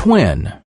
twin.